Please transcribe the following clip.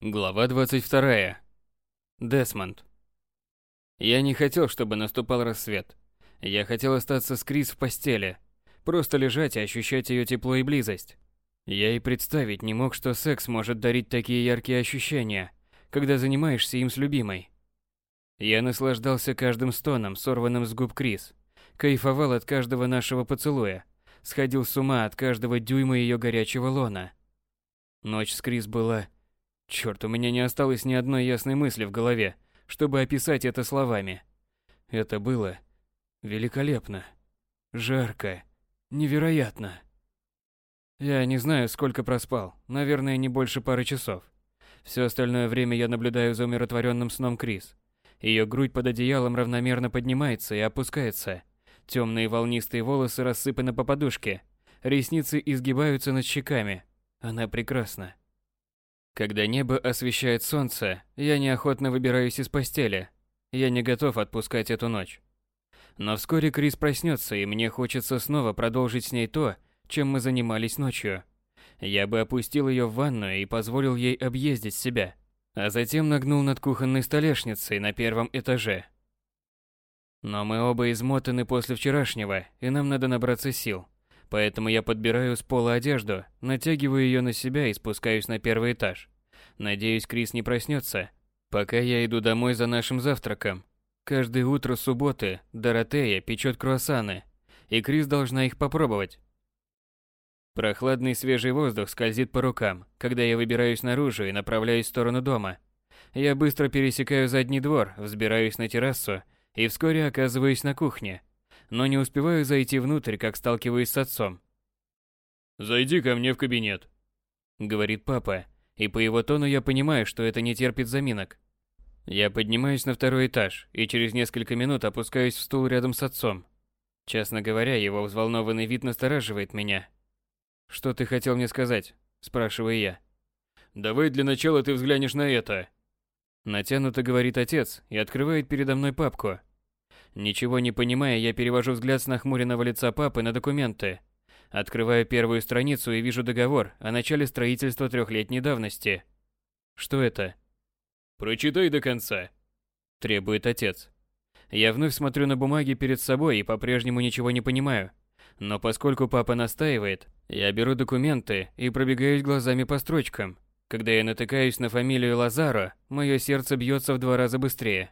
Глава 22. Десмонд. Я не хотел, чтобы наступал рассвет. Я хотел остаться с Крис в постели, просто лежать и ощущать ее тепло и близость. Я и представить не мог, что секс может дарить такие яркие ощущения, когда занимаешься им с любимой. Я наслаждался каждым стоном, сорванным с губ Крис, кайфовал от каждого нашего поцелуя, сходил с ума от каждого дюйма ее горячего лона. Ночь с Крис была Черт, у меня не осталось ни одной ясной мысли в голове, чтобы описать это словами. Это было великолепно, жарко, невероятно. Я не знаю, сколько проспал, наверное, не больше пары часов. Все остальное время я наблюдаю за умиротворенным сном Крис. Ее грудь под одеялом равномерно поднимается и опускается. Темные волнистые волосы рассыпаны по подушке. Ресницы изгибаются над щеками. Она прекрасна. Когда небо освещает солнце, я неохотно выбираюсь из постели. Я не готов отпускать эту ночь. Но вскоре Крис проснется, и мне хочется снова продолжить с ней то, чем мы занимались ночью. Я бы опустил ее в ванную и позволил ей объездить себя, а затем нагнул над кухонной столешницей на первом этаже. Но мы оба измотаны после вчерашнего, и нам надо набраться сил. Поэтому я подбираю с пола одежду, натягиваю ее на себя и спускаюсь на первый этаж. Надеюсь, Крис не проснется, пока я иду домой за нашим завтраком. Каждое утро субботы Доротея печет круассаны, и Крис должна их попробовать. Прохладный свежий воздух скользит по рукам, когда я выбираюсь наружу и направляюсь в сторону дома. Я быстро пересекаю задний двор, взбираюсь на террасу и вскоре оказываюсь на кухне – но не успеваю зайти внутрь, как сталкиваюсь с отцом. «Зайди ко мне в кабинет», — говорит папа, и по его тону я понимаю, что это не терпит заминок. Я поднимаюсь на второй этаж и через несколько минут опускаюсь в стул рядом с отцом. Честно говоря, его взволнованный вид настораживает меня. «Что ты хотел мне сказать?» – спрашиваю я. «Давай для начала ты взглянешь на это». Натянуто говорит отец и открывает передо мной папку, Ничего не понимая, я перевожу взгляд с нахмуренного лица папы на документы. Открываю первую страницу и вижу договор о начале строительства трехлетней давности. Что это? Прочитай до конца, требует отец. Я вновь смотрю на бумаги перед собой и по-прежнему ничего не понимаю. Но поскольку папа настаивает, я беру документы и пробегаюсь глазами по строчкам. Когда я натыкаюсь на фамилию Лазаро, мое сердце бьется в два раза быстрее.